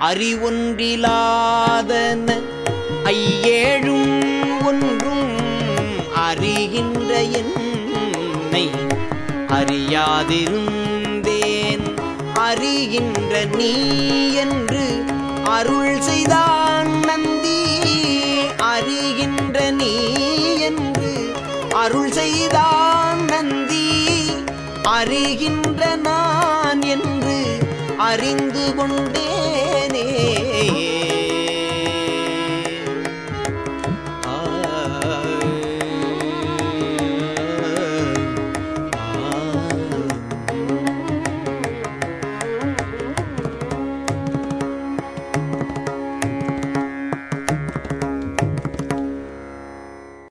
அறிவொன்றிலாதன ஐயேழும் ஒன்றும் அறிகின்ற என்னை அறியாதிருந்தேன். அறிகின்ற நீ என்று அருள் செய்தான் நந்தி. அறிகின்ற நீ என்று அருள் செய்தான் நந்தி. அறிகின்ற நான் என்று அறிந்து கொண்டேன்.